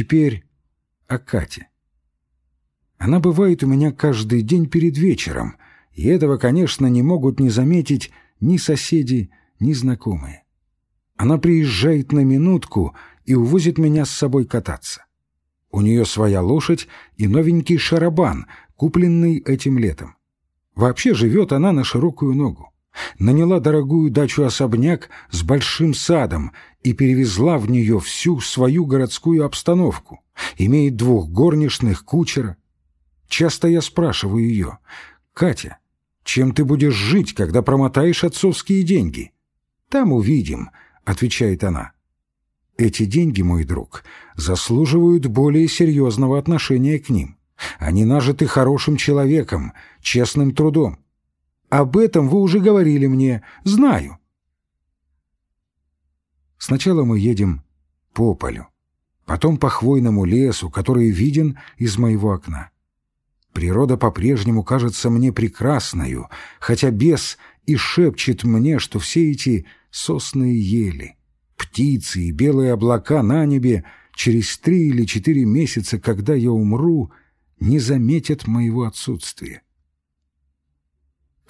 Теперь о Кате. Она бывает у меня каждый день перед вечером, и этого, конечно, не могут не заметить ни соседи, ни знакомые. Она приезжает на минутку и увозит меня с собой кататься. У нее своя лошадь и новенький шарабан, купленный этим летом. Вообще живет она на широкую ногу. Наняла дорогую дачу-особняк с большим садом и перевезла в нее всю свою городскую обстановку. Имеет двух горничных, кучера. Часто я спрашиваю ее, «Катя, чем ты будешь жить, когда промотаешь отцовские деньги?» «Там увидим», — отвечает она. Эти деньги, мой друг, заслуживают более серьезного отношения к ним. Они нажиты хорошим человеком, честным трудом. Об этом вы уже говорили мне. Знаю. Сначала мы едем по полю, потом по хвойному лесу, который виден из моего окна. Природа по-прежнему кажется мне прекрасною, хотя бес и шепчет мне, что все эти сосны и ели, птицы и белые облака на небе через три или четыре месяца, когда я умру, не заметят моего отсутствия.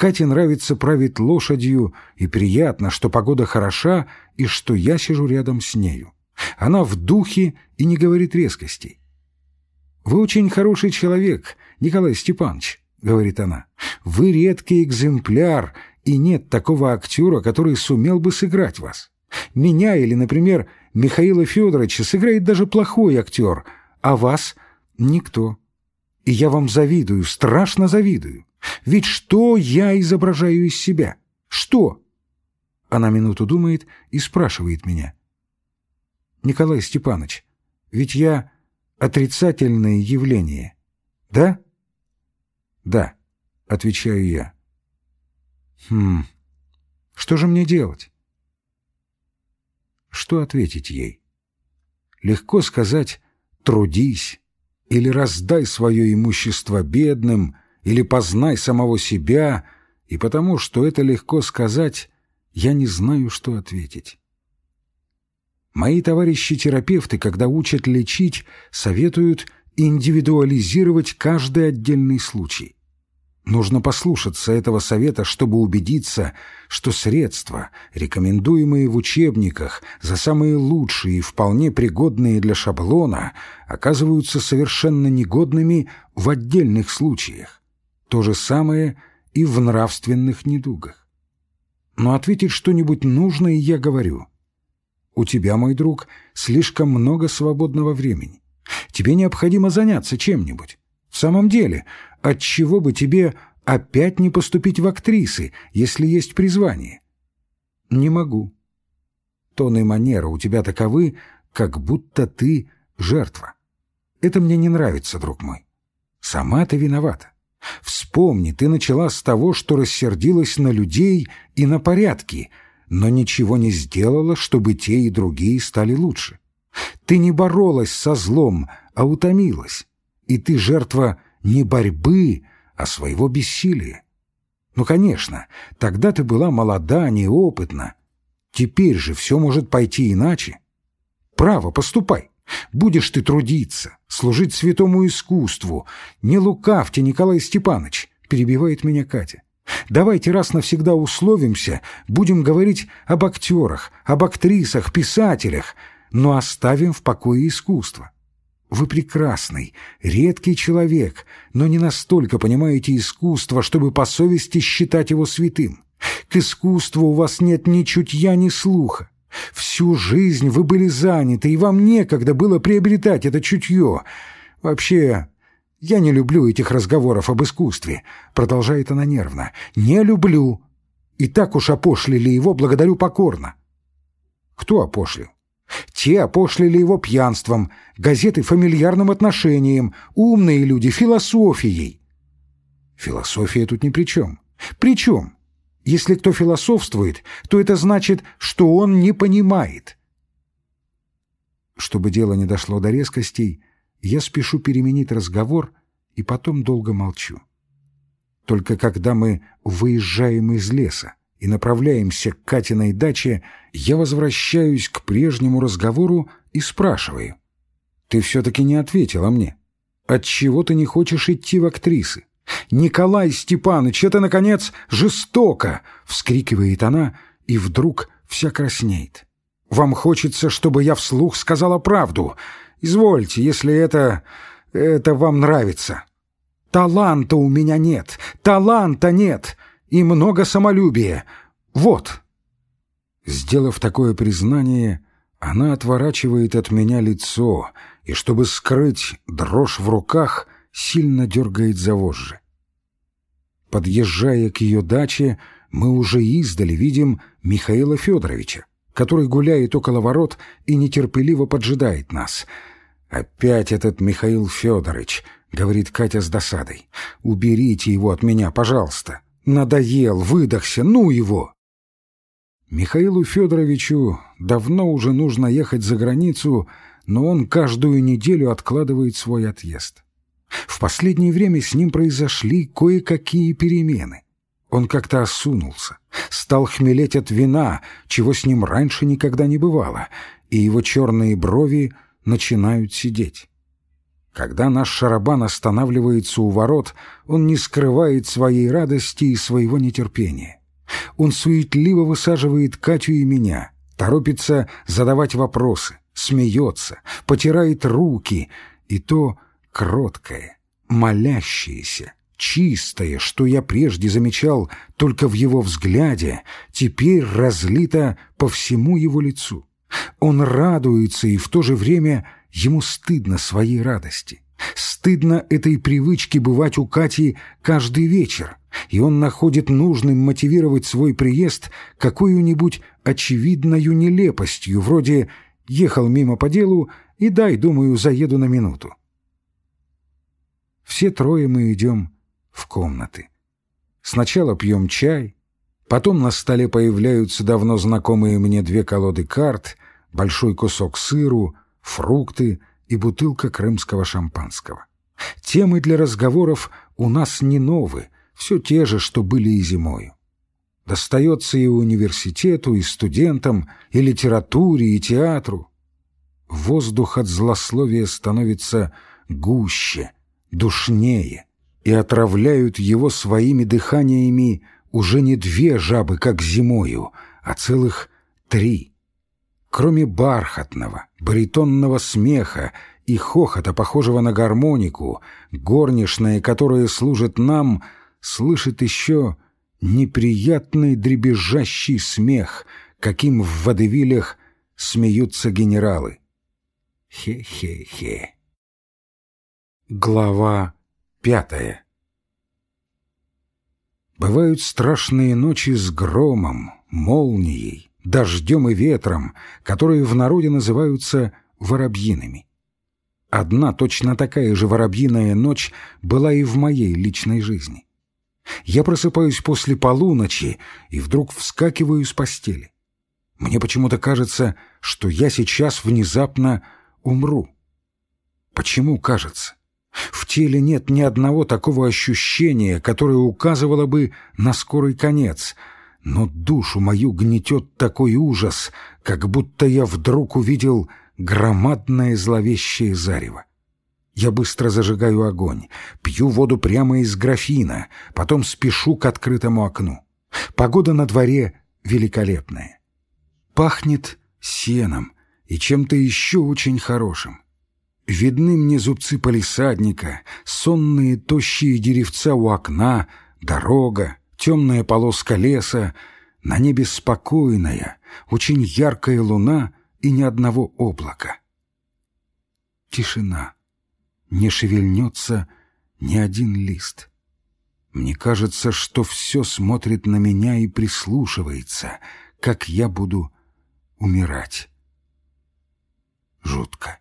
Кате нравится править лошадью, и приятно, что погода хороша и что я сижу рядом с нею. Она в духе и не говорит резкостей. «Вы очень хороший человек, Николай Степанович», — говорит она. «Вы редкий экземпляр, и нет такого актера, который сумел бы сыграть вас. Меня или, например, Михаила Федоровича сыграет даже плохой актер, а вас — никто. И я вам завидую, страшно завидую. Ведь что я изображаю из себя? Что?» Она минуту думает и спрашивает меня. «Николай Степанович, ведь я отрицательное явление, да?» «Да», — отвечаю я. «Хм, что же мне делать?» Что ответить ей? Легко сказать «трудись» или «раздай свое имущество бедным», или «познай самого себя», и потому, что это легко сказать, я не знаю, что ответить. Мои товарищи-терапевты, когда учат лечить, советуют индивидуализировать каждый отдельный случай. Нужно послушаться этого совета, чтобы убедиться, что средства, рекомендуемые в учебниках за самые лучшие и вполне пригодные для шаблона, оказываются совершенно негодными в отдельных случаях. То же самое и в нравственных недугах. Но ответить что-нибудь нужно, и я говорю. У тебя, мой друг, слишком много свободного времени. Тебе необходимо заняться чем-нибудь. В самом деле, от чего бы тебе опять не поступить в актрисы, если есть призвание? Не могу. Тон и манера у тебя таковы, как будто ты жертва. Это мне не нравится, друг мой. Сама ты виновата. Вспомни, ты начала с того, что рассердилась на людей и на порядки, но ничего не сделала, чтобы те и другие стали лучше. Ты не боролась со злом, а утомилась, и ты жертва не борьбы, а своего бессилия. Ну, конечно, тогда ты была молода, неопытна. Теперь же все может пойти иначе. Право, поступай. Будешь ты трудиться, служить святому искусству. Не лукавьте, Николай Степанович, перебивает меня Катя. Давайте раз навсегда условимся, будем говорить об актерах, об актрисах, писателях, но оставим в покое искусство. Вы прекрасный, редкий человек, но не настолько понимаете искусство, чтобы по совести считать его святым. К искусству у вас нет ни чутья, ни слуха. Всю жизнь вы были заняты, и вам некогда было приобретать это чутье. Вообще, я не люблю этих разговоров об искусстве, продолжает она нервно. Не люблю. И так уж опошлили его, благодарю покорно. Кто опошлил? Те опошлили его пьянством, газеты фамильярным отношением, умные люди философией. Философия тут ни при чем. При чем? Если кто философствует, то это значит, что он не понимает. Чтобы дело не дошло до резкостей, я спешу переменить разговор и потом долго молчу. Только когда мы выезжаем из леса и направляемся к Катиной даче, я возвращаюсь к прежнему разговору и спрашиваю. Ты все-таки не ответила мне. Отчего ты не хочешь идти в актрисы? Николай Степаныч, это, наконец, жестоко!» — вскрикивает она и вдруг вся краснеет. «Вам хочется, чтобы я вслух сказала правду. Извольте, если это... это вам нравится. Таланта у меня нет, таланта нет и много самолюбия. Вот!» Сделав такое признание, она отворачивает от меня лицо и, чтобы скрыть дрожь в руках, сильно дергает за вожжи. Подъезжая к ее даче, мы уже издали видим Михаила Федоровича, который гуляет около ворот и нетерпеливо поджидает нас. «Опять этот Михаил Федорович», — говорит Катя с досадой. «Уберите его от меня, пожалуйста. Надоел, выдохся, ну его!» Михаилу Федоровичу давно уже нужно ехать за границу, но он каждую неделю откладывает свой отъезд. В последнее время с ним произошли кое-какие перемены. Он как-то осунулся, стал хмелеть от вина, чего с ним раньше никогда не бывало, и его черные брови начинают сидеть. Когда наш шарабан останавливается у ворот, он не скрывает своей радости и своего нетерпения. Он суетливо высаживает Катю и меня, торопится задавать вопросы, смеется, потирает руки, и то кроткое, молящееся, чистое, что я прежде замечал только в его взгляде, теперь разлито по всему его лицу. Он радуется, и в то же время ему стыдно своей радости. Стыдно этой привычке бывать у Кати каждый вечер, и он находит нужным мотивировать свой приезд какой-нибудь очевидною нелепостью, вроде «ехал мимо по делу и дай, думаю, заеду на минуту». Все трое мы идем в комнаты. Сначала пьем чай, потом на столе появляются давно знакомые мне две колоды карт, большой кусок сыру, фрукты и бутылка крымского шампанского. Темы для разговоров у нас не новые, все те же, что были и зимою. Достается и университету, и студентам, и литературе, и театру. Воздух от злословия становится гуще, душнее, и отравляют его своими дыханиями уже не две жабы, как зимою, а целых три. Кроме бархатного, баритонного смеха и хохота, похожего на гармонику, горничная, которая служит нам — слышит еще неприятный дребезжащий смех, каким в водевилях смеются генералы. Хе-хе-хе. Глава пятая Бывают страшные ночи с громом, молнией, дождем и ветром, которые в народе называются воробьиными. Одна точно такая же воробьиная ночь была и в моей личной жизни. Я просыпаюсь после полуночи и вдруг вскакиваю с постели. Мне почему-то кажется, что я сейчас внезапно умру. Почему кажется? В теле нет ни одного такого ощущения, которое указывало бы на скорый конец, но душу мою гнетет такой ужас, как будто я вдруг увидел громадное зловещее зарево. Я быстро зажигаю огонь, пью воду прямо из графина, потом спешу к открытому окну. Погода на дворе великолепная. Пахнет сеном и чем-то еще очень хорошим. Видны мне зубцы полисадника, сонные тощие деревца у окна, дорога, темная полоска леса, на небе спокойная, очень яркая луна и ни одного облака. Тишина не шевельнется ни один лист. Мне кажется, что все смотрит на меня и прислушивается, как я буду умирать. Жутко.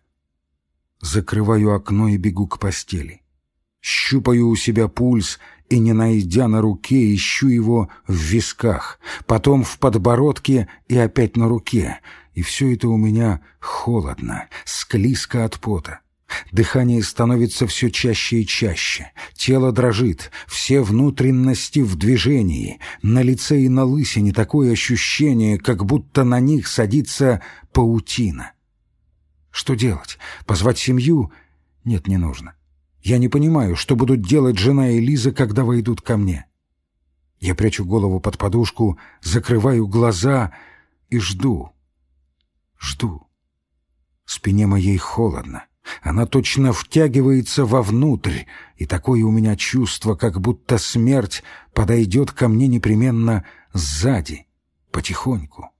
Закрываю окно и бегу к постели. Щупаю у себя пульс и, не найдя на руке, ищу его в висках, потом в подбородке и опять на руке. И все это у меня холодно, склизко от пота. Дыхание становится все чаще и чаще, тело дрожит, все внутренности в движении, на лице и на лысине такое ощущение, как будто на них садится паутина. Что делать? Позвать семью? Нет, не нужно. Я не понимаю, что будут делать жена и Лиза, когда войдут ко мне. Я прячу голову под подушку, закрываю глаза и жду. Жду. Спине моей холодно. Она точно втягивается вовнутрь, и такое у меня чувство, как будто смерть подойдет ко мне непременно сзади, потихоньку.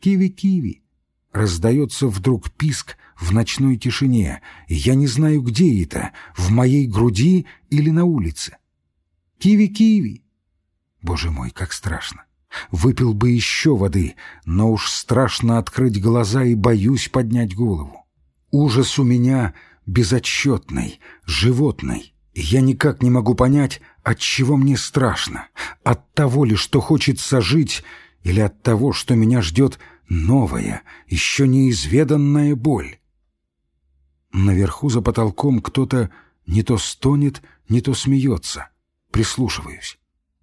«Киви-киви!» — раздается вдруг писк в ночной тишине, и я не знаю, где это, в моей груди или на улице. «Киви-киви!» Боже мой, как страшно! Выпил бы еще воды, но уж страшно открыть глаза и боюсь поднять голову. Ужас у меня безотчетный, животный. Я никак не могу понять, от чего мне страшно. От того ли, что хочется жить, или от того, что меня ждет новая, еще неизведанная боль. Наверху за потолком кто-то не то стонет, не то смеется. Прислушиваюсь.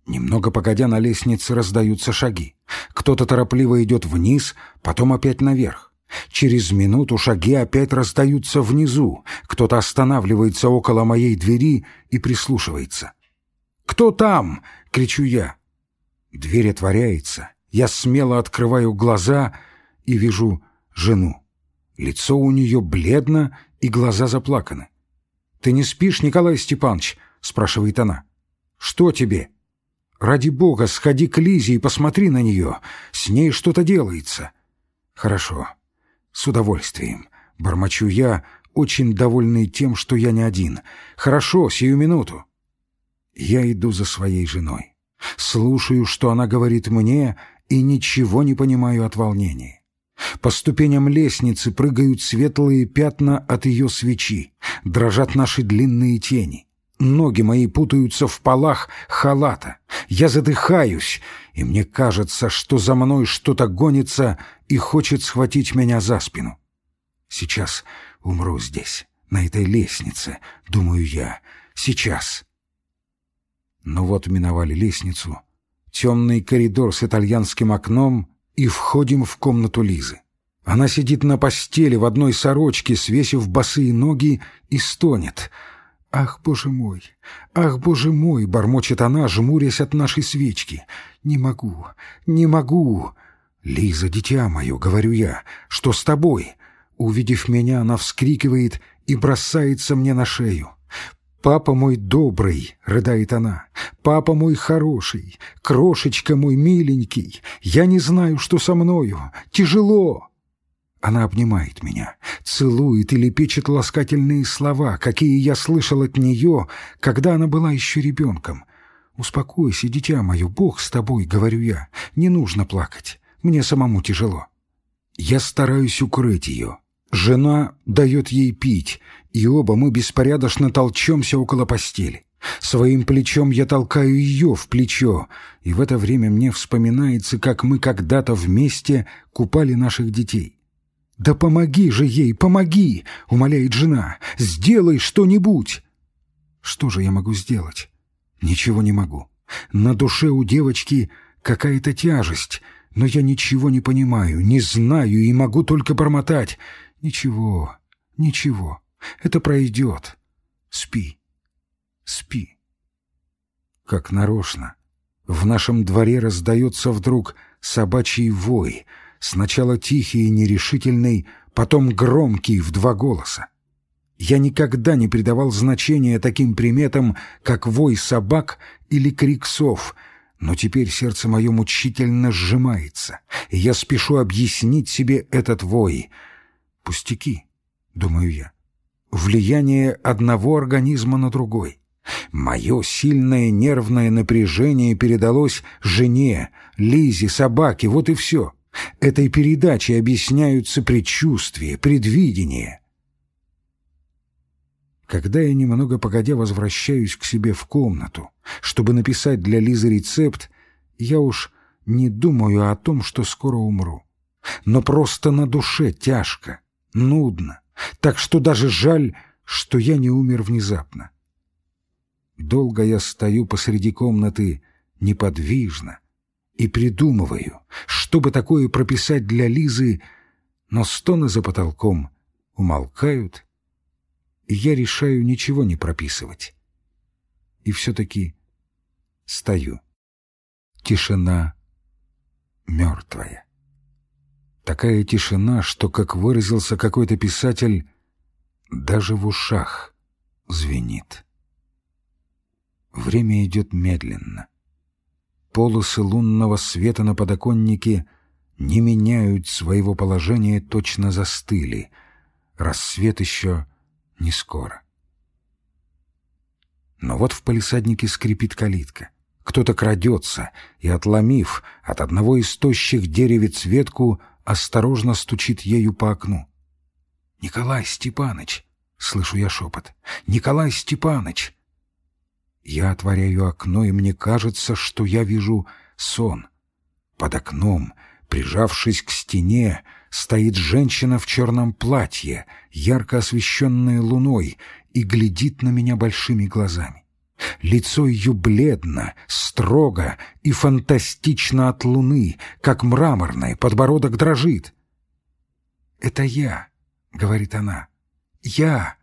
Немного погодя на лестнице раздаются шаги. Кто-то торопливо идет вниз, потом опять наверх. Через минуту шаги опять раздаются внизу. Кто-то останавливается около моей двери и прислушивается. «Кто там?» — кричу я. Дверь отворяется. Я смело открываю глаза и вижу жену. Лицо у нее бледно и глаза заплаканы. «Ты не спишь, Николай Степанович?» — спрашивает она. «Что тебе?» Ради бога, сходи к Лизе и посмотри на нее. С ней что-то делается. Хорошо. С удовольствием. Бормочу я, очень довольный тем, что я не один. Хорошо, сию минуту. Я иду за своей женой. Слушаю, что она говорит мне, и ничего не понимаю от волнения. По ступеням лестницы прыгают светлые пятна от ее свечи, дрожат наши длинные тени. Ноги мои путаются в полах халата. Я задыхаюсь, и мне кажется, что за мной что-то гонится и хочет схватить меня за спину. Сейчас умру здесь, на этой лестнице, думаю я. Сейчас. Но вот миновали лестницу, темный коридор с итальянским окном и входим в комнату Лизы. Она сидит на постели в одной сорочке, свесив босые ноги, и стонет — «Ах, боже мой! Ах, боже мой!» — бормочет она, жмурясь от нашей свечки. «Не могу! Не могу!» «Лиза, дитя мое!» — говорю я. «Что с тобой?» Увидев меня, она вскрикивает и бросается мне на шею. «Папа мой добрый!» — рыдает она. «Папа мой хороший! Крошечка мой миленький! Я не знаю, что со мною! Тяжело!» Она обнимает меня, целует и лепечет ласкательные слова, какие я слышал от нее, когда она была еще ребенком. «Успокойся, дитя мое, Бог с тобой», — говорю я, — «не нужно плакать, мне самому тяжело». Я стараюсь укрыть ее. Жена дает ей пить, и оба мы беспорядочно толчемся около постели. Своим плечом я толкаю ее в плечо, и в это время мне вспоминается, как мы когда-то вместе купали наших детей. «Да помоги же ей, помоги!» — умоляет жена. «Сделай что-нибудь!» Что же я могу сделать? Ничего не могу. На душе у девочки какая-то тяжесть, но я ничего не понимаю, не знаю и могу только бормотать. Ничего, ничего, это пройдет. Спи, спи. Как нарочно. В нашем дворе раздается вдруг собачий вой — Сначала тихий и нерешительный, потом громкий в два голоса. Я никогда не придавал значения таким приметам, как вой собак или крик сов, но теперь сердце мое мучительно сжимается, и я спешу объяснить себе этот вой. Пустяки, думаю я, влияние одного организма на другой. Мое сильное нервное напряжение передалось жене, Лизе, собаке, вот и все. Этой передачей объясняются предчувствия, предвидения. Когда я немного погодя возвращаюсь к себе в комнату, чтобы написать для Лизы рецепт, я уж не думаю о том, что скоро умру. Но просто на душе тяжко, нудно, так что даже жаль, что я не умер внезапно. Долго я стою посреди комнаты неподвижно, и придумываю, чтобы такое прописать для Лизы, но стоны за потолком умолкают, и я решаю ничего не прописывать. И все-таки стою. Тишина мертвая. Такая тишина, что, как выразился какой-то писатель, даже в ушах звенит. Время идет медленно. Полосы лунного света на подоконнике не меняют своего положения, точно застыли. Рассвет еще не скоро. Но вот в палисаднике скрипит калитка. Кто-то крадется и, отломив от одного из тощих деревец ветку, осторожно стучит ею по окну. «Николай Степаныч!» — слышу я шепот. «Николай Степаныч!» Я отворяю окно, и мне кажется, что я вижу сон. Под окном, прижавшись к стене, стоит женщина в черном платье, ярко освещенная луной, и глядит на меня большими глазами. Лицо ее бледно, строго и фантастично от луны, как мраморное, подбородок дрожит. «Это я», — говорит она, — «я,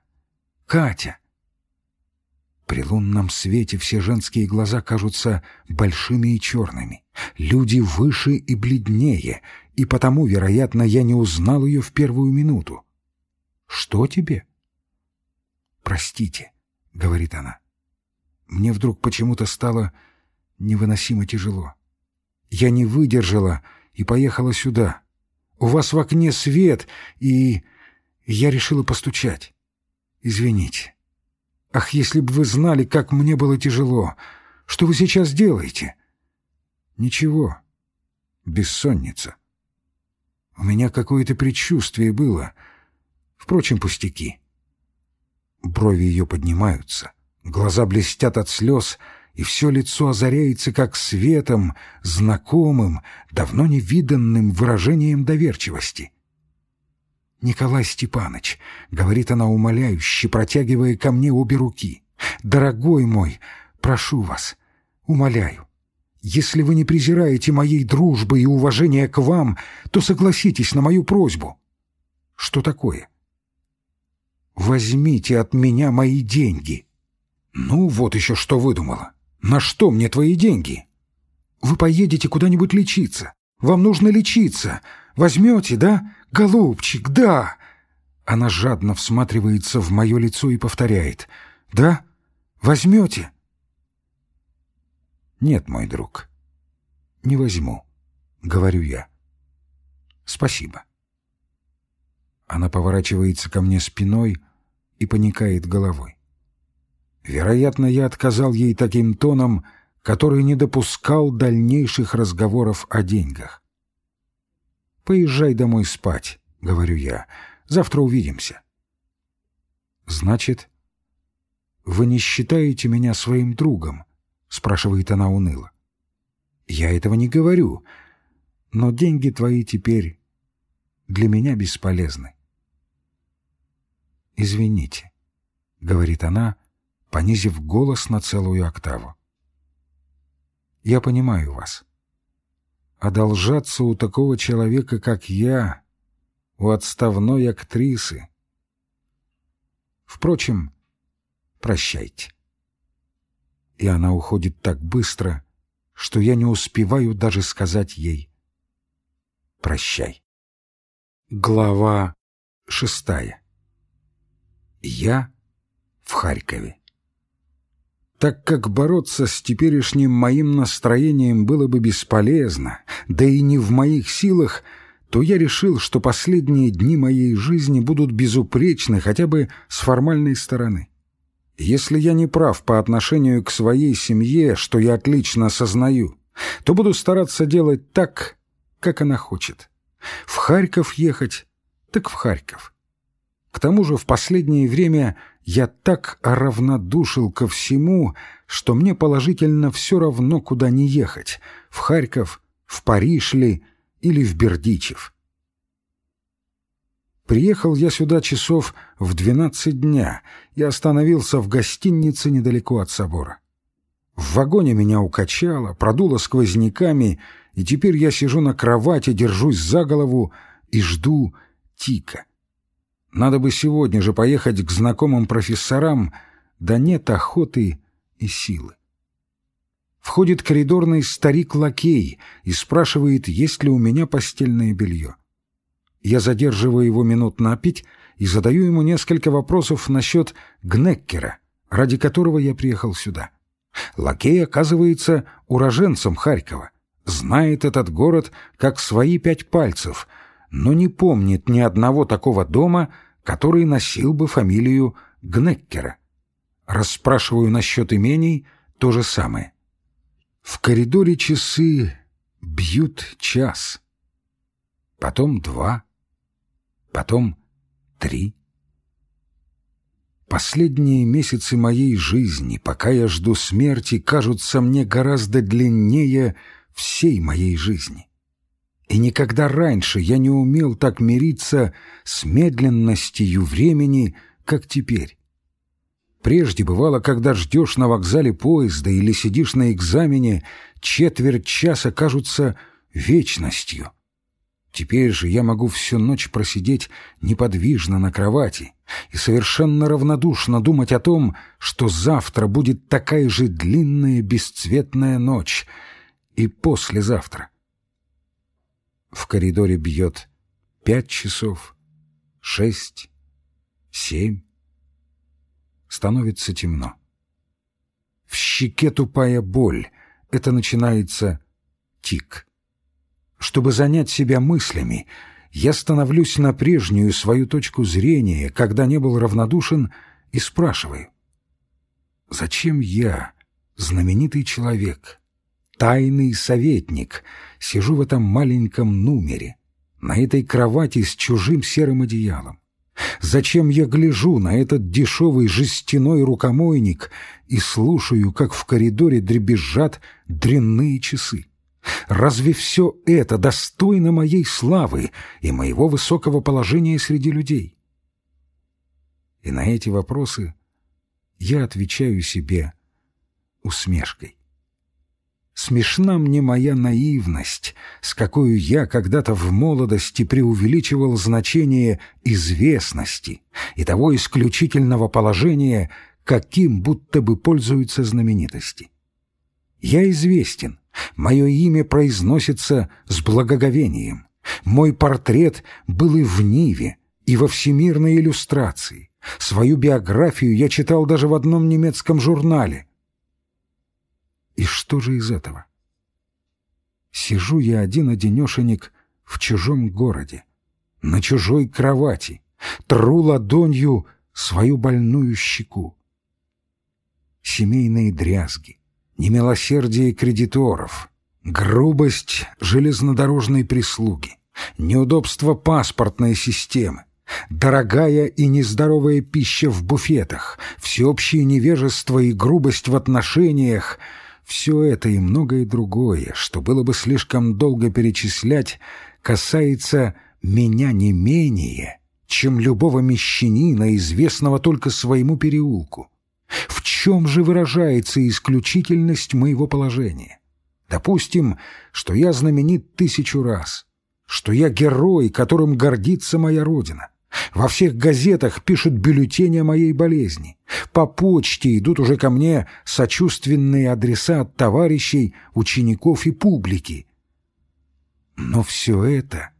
Катя». При лунном свете все женские глаза кажутся большими и черными, люди выше и бледнее, и потому, вероятно, я не узнал ее в первую минуту. «Что тебе?» «Простите», — говорит она. Мне вдруг почему-то стало невыносимо тяжело. Я не выдержала и поехала сюда. У вас в окне свет, и я решила постучать. Извините. Ах, если бы вы знали, как мне было тяжело. Что вы сейчас делаете? Ничего. Бессонница. У меня какое-то предчувствие было. Впрочем, пустяки. Брови ее поднимаются — Глаза блестят от слез, и все лицо озаряется как светом, знакомым, давно невиданным выражением доверчивости. «Николай Степанович», — говорит она умоляюще, протягивая ко мне обе руки, — «дорогой мой, прошу вас, умоляю, если вы не презираете моей дружбы и уважения к вам, то согласитесь на мою просьбу». «Что такое?» «Возьмите от меня мои деньги». «Ну, вот еще что выдумала. На что мне твои деньги?» «Вы поедете куда-нибудь лечиться. Вам нужно лечиться. Возьмете, да? Голубчик, да!» Она жадно всматривается в мое лицо и повторяет. «Да? Возьмете?» «Нет, мой друг, не возьму», — говорю я. «Спасибо». Она поворачивается ко мне спиной и поникает головой. Вероятно, я отказал ей таким тоном, который не допускал дальнейших разговоров о деньгах. «Поезжай домой спать», — говорю я. «Завтра увидимся». «Значит, вы не считаете меня своим другом?» — спрашивает она уныло. «Я этого не говорю, но деньги твои теперь для меня бесполезны». «Извините», — говорит она, — понизив голос на целую октаву. «Я понимаю вас. Одолжаться у такого человека, как я, у отставной актрисы. Впрочем, прощайте». И она уходит так быстро, что я не успеваю даже сказать ей «прощай». Глава шестая. Я в Харькове. Так как бороться с теперешним моим настроением было бы бесполезно, да и не в моих силах, то я решил, что последние дни моей жизни будут безупречны хотя бы с формальной стороны. Если я не прав по отношению к своей семье, что я отлично осознаю, то буду стараться делать так, как она хочет. В Харьков ехать, так в Харьков. К тому же в последнее время я так равнодушил ко всему, что мне положительно все равно, куда не ехать — в Харьков, в Париж ли или в Бердичев. Приехал я сюда часов в двенадцать дня и остановился в гостинице недалеко от собора. В вагоне меня укачало, продуло сквозняками, и теперь я сижу на кровати, держусь за голову и жду Тика. Надо бы сегодня же поехать к знакомым профессорам, да нет охоты и силы. Входит коридорный старик-лакей и спрашивает, есть ли у меня постельное белье. Я задерживаю его минут на пять и задаю ему несколько вопросов насчет Гнеккера, ради которого я приехал сюда. Лакей оказывается уроженцем Харькова, знает этот город как свои пять пальцев, но не помнит ни одного такого дома, который носил бы фамилию Гнеккера. Расспрашиваю насчет имений — то же самое. В коридоре часы бьют час, потом два, потом три. Последние месяцы моей жизни, пока я жду смерти, кажутся мне гораздо длиннее всей моей жизни. И никогда раньше я не умел так мириться с медленностью времени, как теперь. Прежде бывало, когда ждешь на вокзале поезда или сидишь на экзамене, четверть часа кажутся вечностью. Теперь же я могу всю ночь просидеть неподвижно на кровати и совершенно равнодушно думать о том, что завтра будет такая же длинная бесцветная ночь и послезавтра. В коридоре бьет пять часов, шесть, семь становится темно. В щеке тупая боль. Это начинается тик. Чтобы занять себя мыслями, я становлюсь на прежнюю свою точку зрения, когда не был равнодушен, и спрашиваю. Зачем я, знаменитый человек, тайный советник, сижу в этом маленьком номере, на этой кровати с чужим серым одеялом? Зачем я гляжу на этот дешевый жестяной рукомойник и слушаю, как в коридоре дребезжат дрянные часы? Разве все это достойно моей славы и моего высокого положения среди людей? И на эти вопросы я отвечаю себе усмешкой. Смешна мне моя наивность, с какой я когда-то в молодости преувеличивал значение известности и того исключительного положения, каким будто бы пользуются знаменитости. Я известен, мое имя произносится с благоговением, мой портрет был и в Ниве, и во всемирной иллюстрации, свою биографию я читал даже в одном немецком журнале — и что же из этого? Сижу я один-одинешенек в чужом городе, на чужой кровати, тру ладонью свою больную щеку. Семейные дрязги, немилосердие кредиторов, грубость железнодорожной прислуги, неудобство паспортной системы, дорогая и нездоровая пища в буфетах, всеобщее невежество и грубость в отношениях — все это и многое другое, что было бы слишком долго перечислять, касается меня не менее, чем любого мещанина, известного только своему переулку. В чем же выражается исключительность моего положения? Допустим, что я знаменит тысячу раз, что я герой, которым гордится моя родина, во всех газетах пишут бюллетени о моей болезни. По почте идут уже ко мне сочувственные адреса от товарищей, учеников и публики. Но все это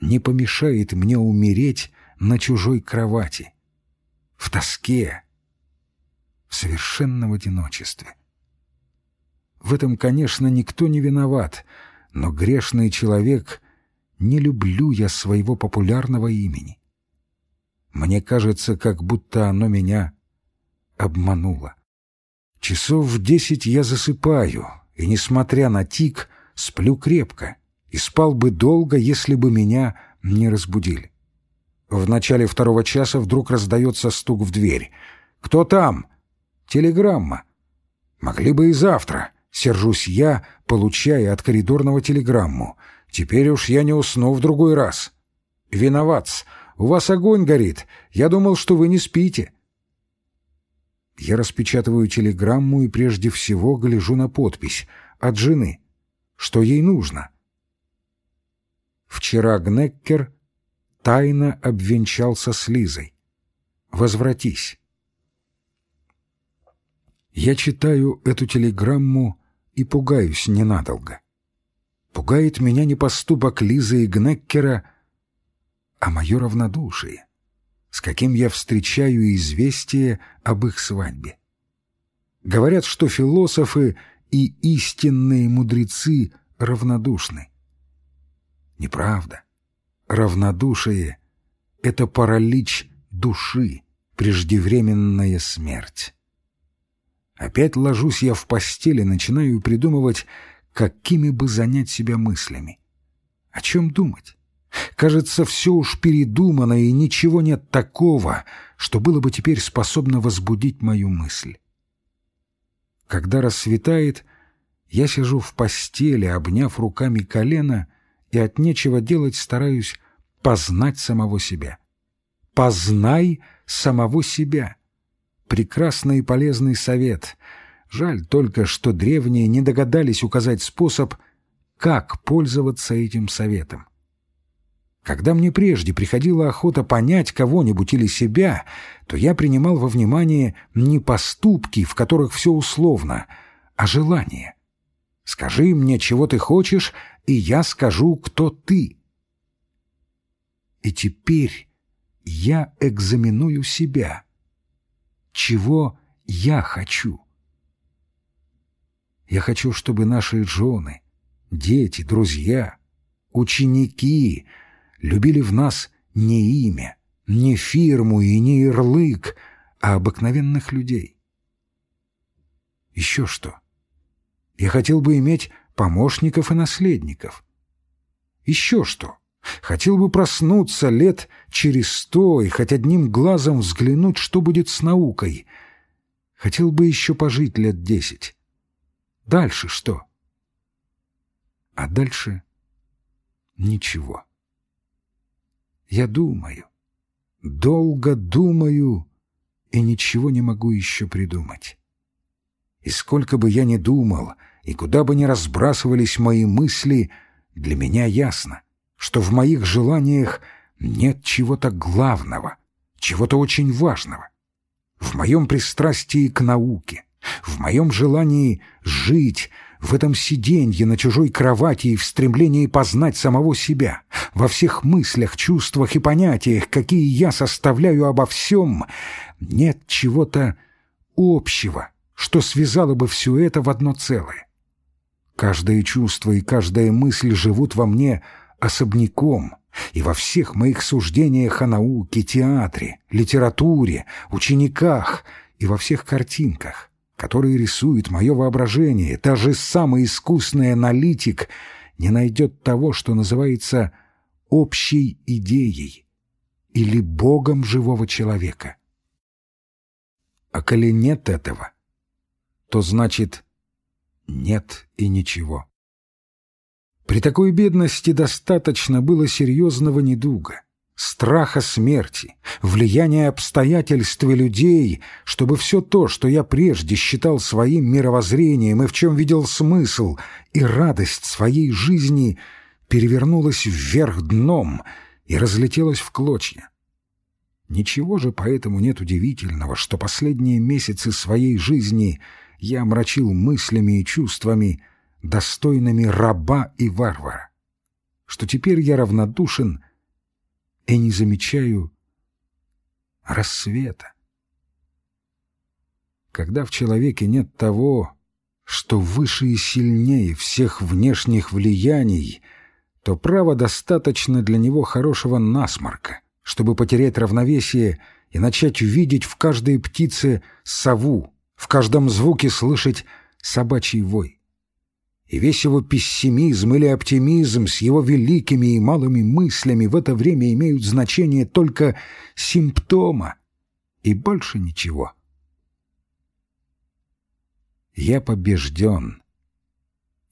не помешает мне умереть на чужой кровати, в тоске, в совершенном одиночестве. В этом, конечно, никто не виноват, но грешный человек не люблю я своего популярного имени. Мне кажется, как будто оно меня обмануло. Часов в десять я засыпаю, и, несмотря на тик, сплю крепко, и спал бы долго, если бы меня не разбудили. В начале второго часа вдруг раздается стук в дверь. «Кто там?» «Телеграмма». «Могли бы и завтра», — сержусь я, получая от коридорного телеграмму. «Теперь уж я не усну в другой раз». «Виноват, у вас огонь горит. Я думал, что вы не спите». Я распечатываю телеграмму и прежде всего гляжу на подпись от жены. Что ей нужно? Вчера Гнеккер тайно обвенчался с Лизой. Возвратись. Я читаю эту телеграмму и пугаюсь ненадолго. Пугает меня не поступок Лизы и Гнеккера, а мое равнодушие, с каким я встречаю известие об их свадьбе. Говорят, что философы и истинные мудрецы равнодушны. Неправда. Равнодушие — это паралич души, преждевременная смерть. Опять ложусь я в постель и начинаю придумывать, какими бы занять себя мыслями. О чем думать? Кажется, все уж передумано, и ничего нет такого, что было бы теперь способно возбудить мою мысль. Когда рассветает, я сижу в постели, обняв руками колено, и от нечего делать стараюсь познать самого себя. Познай самого себя. Прекрасный и полезный совет. Жаль только, что древние не догадались указать способ, как пользоваться этим советом. Когда мне прежде приходила охота понять кого-нибудь или себя, то я принимал во внимание не поступки, в которых все условно, а желание. Скажи мне, чего ты хочешь, и я скажу, кто ты. И теперь я экзаменую себя. Чего я хочу? Я хочу, чтобы наши жены, дети, друзья, ученики — любили в нас не имя, не фирму и не ярлык, а обыкновенных людей. Еще что? Я хотел бы иметь помощников и наследников. Еще что? Хотел бы проснуться лет через сто и хоть одним глазом взглянуть, что будет с наукой. Хотел бы еще пожить лет десять. Дальше что? А дальше ничего. Я думаю, долго думаю и ничего не могу еще придумать. И сколько бы я ни думал, и куда бы ни разбрасывались мои мысли, для меня ясно, что в моих желаниях нет чего-то главного, чего-то очень важного. В моем пристрастии к науке, в моем желании жить, в этом сиденье на чужой кровати и в стремлении познать самого себя, во всех мыслях, чувствах и понятиях, какие я составляю обо всем, нет чего-то общего, что связало бы все это в одно целое. Каждое чувство и каждая мысль живут во мне особняком, и во всех моих суждениях о науке, театре, литературе, учениках и во всех картинках который рисует мое воображение, даже самый искусный аналитик не найдет того, что называется общей идеей или богом живого человека. А коли нет этого, то значит нет и ничего. При такой бедности достаточно было серьезного недуга — страха смерти, влияния обстоятельств и людей, чтобы все то, что я прежде считал своим мировоззрением и в чем видел смысл и радость своей жизни, перевернулось вверх дном и разлетелось в клочья. Ничего же поэтому нет удивительного, что последние месяцы своей жизни я омрачил мыслями и чувствами, достойными раба и варвара, что теперь я равнодушен — и не замечаю рассвета. Когда в человеке нет того, что выше и сильнее всех внешних влияний, то право достаточно для него хорошего насморка, чтобы потерять равновесие и начать видеть в каждой птице сову, в каждом звуке слышать собачий вой и весь его пессимизм или оптимизм с его великими и малыми мыслями в это время имеют значение только симптома и больше ничего. Я побежден.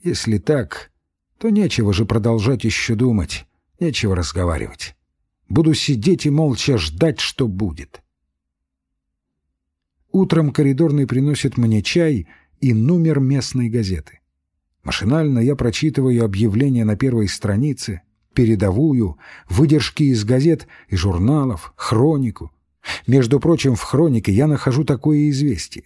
Если так, то нечего же продолжать еще думать, нечего разговаривать. Буду сидеть и молча ждать, что будет. Утром коридорный приносит мне чай и номер местной газеты. Машинально я прочитываю объявление на первой странице, передовую, выдержки из газет и журналов, хронику. Между прочим, в хронике я нахожу такое известие.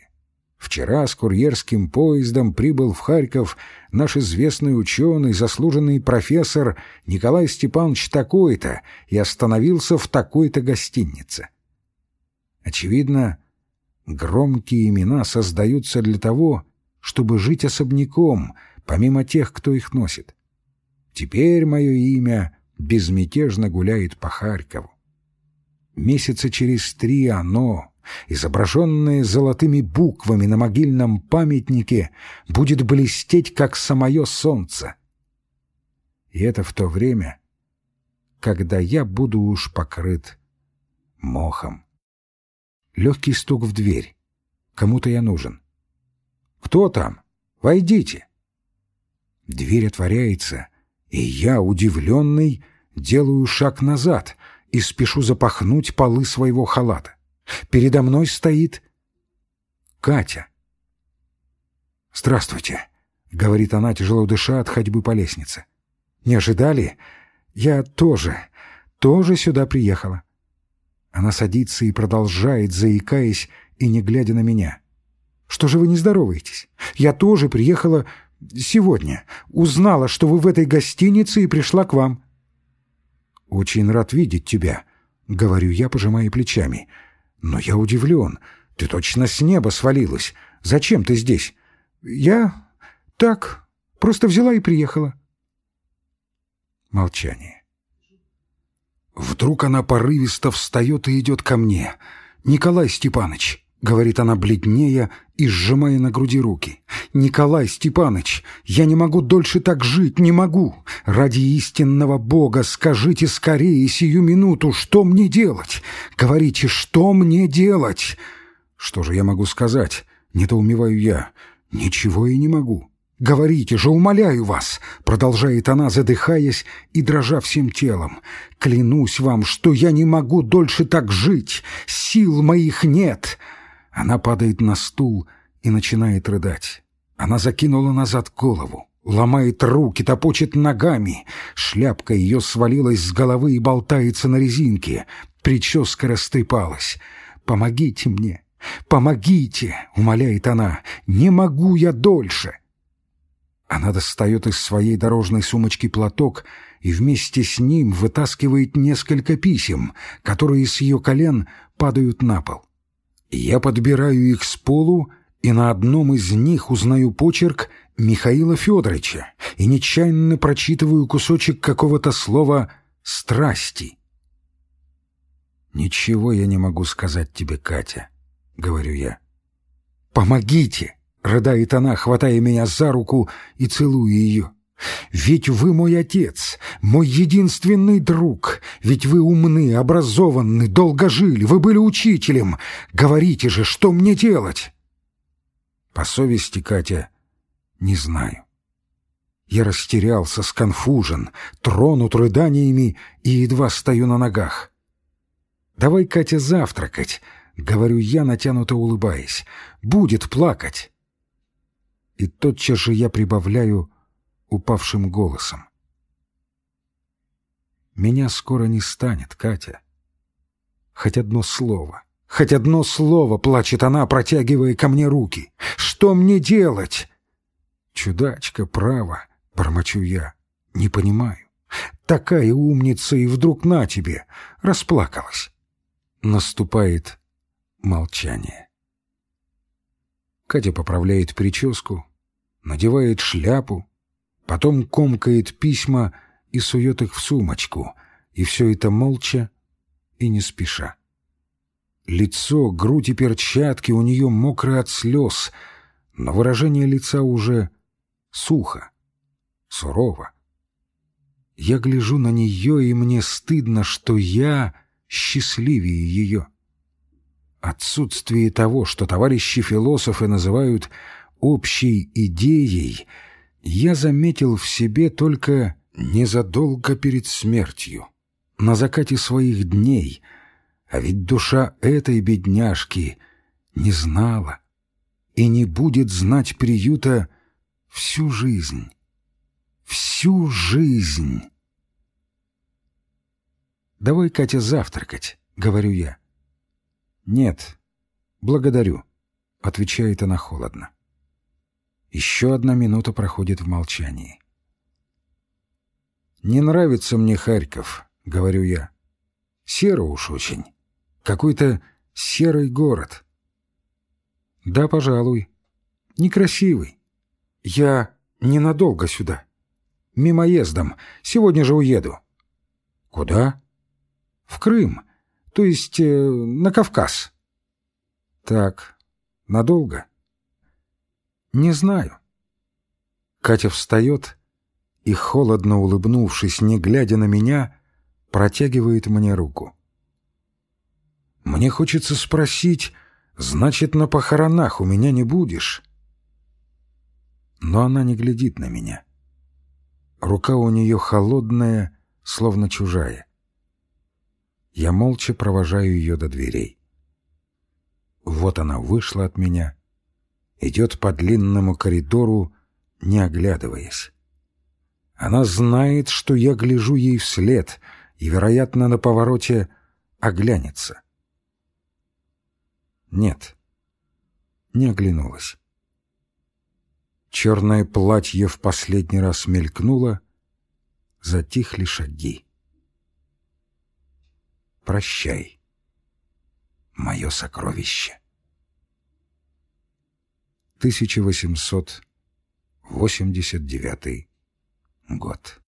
Вчера с курьерским поездом прибыл в Харьков наш известный ученый, заслуженный профессор Николай Степанович такой-то и остановился в такой-то гостинице. Очевидно, громкие имена создаются для того, чтобы жить особняком, помимо тех, кто их носит. Теперь мое имя безмятежно гуляет по Харькову. Месяца через три оно, изображенное золотыми буквами на могильном памятнике, будет блестеть, как самое солнце. И это в то время, когда я буду уж покрыт мохом. Легкий стук в дверь. Кому-то я нужен. «Кто там? Войдите!» Дверь отворяется, и я, удивленный, делаю шаг назад и спешу запахнуть полы своего халата. Передо мной стоит Катя. «Здравствуйте», — говорит она, тяжело дыша от ходьбы по лестнице. «Не ожидали? Я тоже, тоже сюда приехала». Она садится и продолжает, заикаясь и не глядя на меня. «Что же вы не здороваетесь? Я тоже приехала сегодня. Узнала, что вы в этой гостинице и пришла к вам». «Очень рад видеть тебя», — говорю я, пожимая плечами. «Но я удивлен. Ты точно с неба свалилась. Зачем ты здесь?» «Я... так. Просто взяла и приехала». Молчание. Вдруг она порывисто встает и идет ко мне. «Николай Степаныч, — говорит она бледнее и сжимая на груди руки. «Николай Степаныч, я не могу дольше так жить, не могу! Ради истинного Бога скажите скорее сию минуту, что мне делать? Говорите, что мне делать?» «Что же я могу сказать?» — недоумеваю я. «Ничего и не могу». «Говорите же, умоляю вас!» — продолжает она, задыхаясь и дрожа всем телом. «Клянусь вам, что я не могу дольше так жить! Сил моих нет!» Она падает на стул и начинает рыдать. Она закинула назад голову, ломает руки, топочет ногами. Шляпка ее свалилась с головы и болтается на резинке. Прическа растрепалась. «Помогите мне! Помогите!» — умоляет она. «Не могу я дольше!» Она достает из своей дорожной сумочки платок и вместе с ним вытаскивает несколько писем, которые с ее колен падают на пол. Я подбираю их с полу, и на одном из них узнаю почерк Михаила Федоровича и нечаянно прочитываю кусочек какого-то слова «страсти». «Ничего я не могу сказать тебе, Катя», — говорю я. «Помогите!» — рыдает она, хватая меня за руку и целуя ее. Ведь вы мой отец, мой единственный друг, ведь вы умны, образованы, долго жили, вы были учителем. Говорите же, что мне делать? По совести, Катя, не знаю. Я растерялся, сконфужен, тронут рыданиями и едва стою на ногах. «Давай, Катя, завтракать», — говорю я, натянуто улыбаясь. «Будет плакать». И тотчас же я прибавляю упавшим голосом. «Меня скоро не станет, Катя. Хоть одно слово, хоть одно слово!» — плачет она, протягивая ко мне руки. «Что мне делать?» «Чудачка, право!» — бормочу я. «Не понимаю. Такая умница, и вдруг на тебе!» — расплакалась. Наступает молчание. Катя поправляет прическу, надевает шляпу, Потом комкает письма и сует их в сумочку, и все это молча и не спеша. Лицо, грудь и перчатки у нее мокрые от слез, но выражение лица уже сухо, сурово. Я гляжу на нее, и мне стыдно, что я счастливее ее. Отсутствие того, что товарищи-философы называют общей идеей — я заметил в себе только незадолго перед смертью, на закате своих дней, а ведь душа этой бедняжки не знала и не будет знать приюта всю жизнь. Всю жизнь. «Давай, Катя, завтракать», — говорю я. «Нет, благодарю», — отвечает она холодно. Еще одна минута проходит в молчании. «Не нравится мне Харьков», — говорю я. «Серо уж очень. Какой-то серый город». «Да, пожалуй. Некрасивый. Я ненадолго сюда. Мимоездом. Сегодня же уеду». «Куда?» «В Крым. То есть э, на Кавказ». «Так, надолго?» «Не знаю». Катя встает и, холодно улыбнувшись, не глядя на меня, протягивает мне руку. Мне хочется спросить, значит, на похоронах у меня не будешь? Но она не глядит на меня. Рука у нее холодная, словно чужая. Я молча провожаю ее до дверей. Вот она вышла от меня, идет по длинному коридору, не оглядываясь. Она знает, что я гляжу ей вслед и, вероятно, на повороте оглянется. Нет, не оглянулась. Черное платье в последний раз мелькнуло, затихли шаги. Прощай, мое сокровище. 1889 год.